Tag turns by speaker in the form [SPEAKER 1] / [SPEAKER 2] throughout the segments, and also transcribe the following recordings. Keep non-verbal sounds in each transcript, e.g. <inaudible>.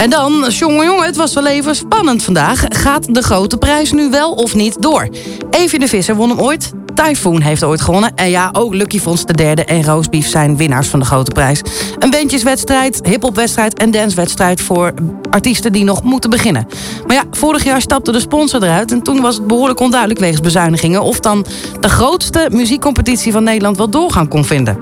[SPEAKER 1] En dan, jongen, het was wel even spannend vandaag. Gaat de grote prijs nu wel of niet door? Evie de Visser won hem ooit. Typhoon heeft ooit gewonnen. En ja, ook Lucky Fons de derde en Roosbeef zijn winnaars van de grote prijs. Een bandjeswedstrijd, hiphopwedstrijd en dancewedstrijd... voor artiesten die nog moeten beginnen. Maar ja, vorig jaar stapte de sponsor eruit... en toen was het behoorlijk onduidelijk wegens bezuinigingen... of dan de grootste muziekcompetitie van Nederland wel doorgaan kon vinden.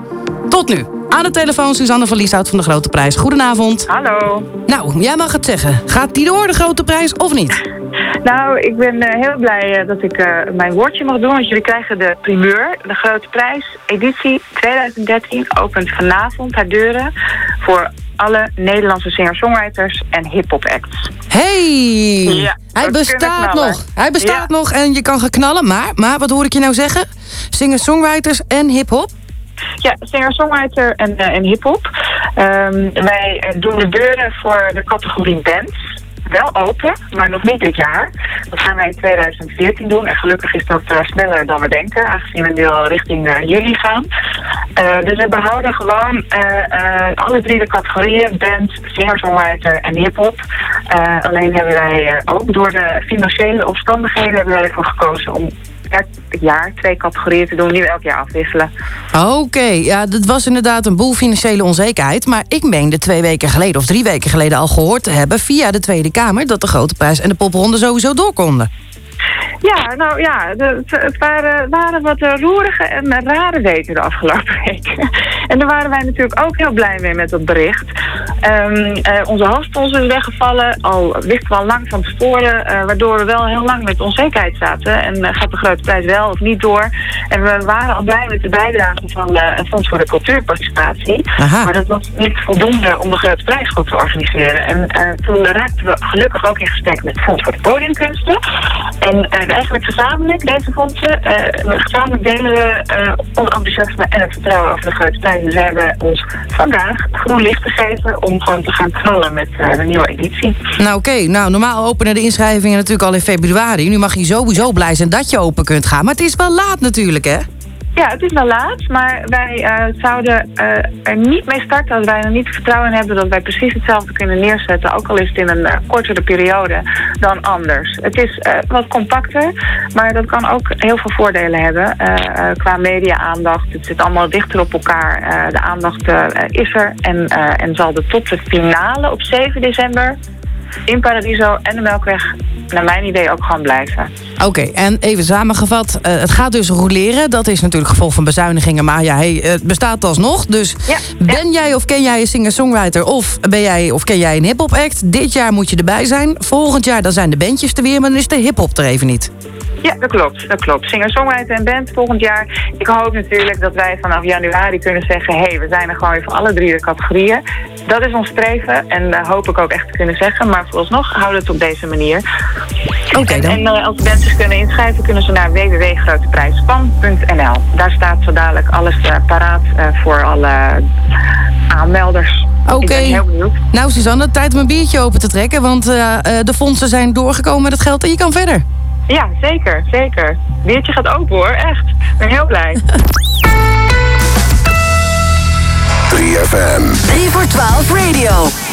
[SPEAKER 1] Tot nu. Aan de telefoon Suzanne van Lieshout van de Grote Prijs. Goedenavond.
[SPEAKER 2] Hallo.
[SPEAKER 1] Nou, jij mag het zeggen. Gaat die door, de Grote Prijs, of niet? <laughs>
[SPEAKER 2] Nou, ik ben uh, heel blij uh, dat ik uh, mijn woordje mag doen. Want jullie krijgen de primeur, de Grote Prijs, editie 2013. Opent vanavond haar deuren voor alle Nederlandse singer-songwriters en hip-hop acts.
[SPEAKER 1] Hey!
[SPEAKER 2] Ja,
[SPEAKER 1] Hij bestaat nog. Hij bestaat
[SPEAKER 2] Ja.
[SPEAKER 1] nog en je kan gaan knallen. Maar, maar wat hoor ik je nou zeggen? Singer-songwriters en hip-hop?
[SPEAKER 2] Ja, singer-songwriter en, eh, en hip-hop. Ehm, wij eh, doen de deuren voor de categorie bands. Wel open, maar nog niet dit jaar. Dat gaan wij in 2014 doen. En gelukkig is dat eh, sneller dan we denken, aangezien we nu al richting juli gaan. Dus we behouden gewoon alle drie de categorieën: band, singer-songwriter en hip-hop. Alleen hebben wij ook door de financiële omstandigheden hebben wij ervoor gekozen om per jaar twee categorieën te doen die we elk jaar afwisselen.
[SPEAKER 1] Oké, ja, dat was inderdaad een boel financiële onzekerheid. Maar ik meende twee weken geleden of drie weken geleden al gehoord te hebben... via de Tweede Kamer dat de Grote Prijs en de popronde sowieso door konden.
[SPEAKER 2] Ja, nou ja, het waren, waren wat eh, roerige en rare weken de afgelopen <laughs> weken. En daar waren wij natuurlijk ook heel blij mee met dat bericht. Eh, onze hoofdsponsor is weggevallen, al wisten we al lang van tevoren, eh, waardoor we wel heel lang met onzekerheid zaten. En eh, gaat de grote prijs wel of niet door? En we waren al blij met de bijdrage van het Fonds voor de Cultuurparticipatie.
[SPEAKER 1] Aha.
[SPEAKER 2] Maar dat was niet voldoende om de grote prijs goed te organiseren. En toen raakten we gelukkig ook in gesprek met het Fonds voor de Podiumkunsten. En eh, eigenlijk gezamenlijk, deze fondsen, eh, gezamenlijk delen we eh ons enthousiasme en het vertrouwen over de grote prijs. Dus we hebben ons vandaag groen licht gegeven om gewoon te gaan knallen met de nieuwe editie.
[SPEAKER 1] Nou oké, nou normaal openen de inschrijvingen natuurlijk al in februari. Nu mag je sowieso blij zijn dat je open kunt gaan. Maar het is wel laat natuurlijk, hè?
[SPEAKER 2] Ja, het is wel laat, maar wij eh, zouden eh, er niet mee starten als wij er niet vertrouwen in hebben dat wij precies hetzelfde kunnen neerzetten, ook al is het in een eh, kortere periode dan anders. Het is wat compacter, maar dat kan ook heel veel voordelen hebben qua media-aandacht. Het zit allemaal dichter op elkaar. De aandacht is er en, en zal de tot de finale op 7 december in Paradiso en de Melkweg naar mijn idee ook gewoon blijven.
[SPEAKER 1] Oké, en even samengevat. eh, het gaat dus roleren. Dat is natuurlijk gevolg van bezuinigingen. Maar ja, hey, het bestaat alsnog. Dus
[SPEAKER 2] Ja,
[SPEAKER 1] ben jij of ken jij een singer-songwriter... of ben jij of ken jij een hip-hop act? Dit jaar moet je erbij zijn. Volgend jaar dan zijn de bandjes er weer... maar dan is de hip-hop er even niet.
[SPEAKER 2] Ja, dat klopt. Dat klopt. Singer-songwriter en band volgend jaar. Ik hoop natuurlijk dat wij vanaf januari kunnen zeggen... hé, hey, we zijn er gewoon weer voor alle drie de categorieën. Dat is ons streven en dat hoop ik ook echt te kunnen zeggen. Maar vooralsnog houden we het op deze manier.
[SPEAKER 1] Oké,
[SPEAKER 2] en
[SPEAKER 1] dan.
[SPEAKER 2] en eh, als mensen kunnen inschrijven... kunnen ze naar www.groteprijspan.nl. Daar staat zo dadelijk alles eh, paraat eh, voor alle aanmelders.
[SPEAKER 1] Oké.
[SPEAKER 2] Ik ben heel benieuwd.
[SPEAKER 1] Nou, Suzanne, tijd om een biertje open te trekken... want eh, eh, de fondsen zijn doorgekomen met het geld en je kan verder.
[SPEAKER 2] Ja, zeker, zeker. Biertje gaat open hoor, echt. Ik ben heel blij. <laughs>
[SPEAKER 3] 3FM.
[SPEAKER 4] 3 voor 12 radio. 3.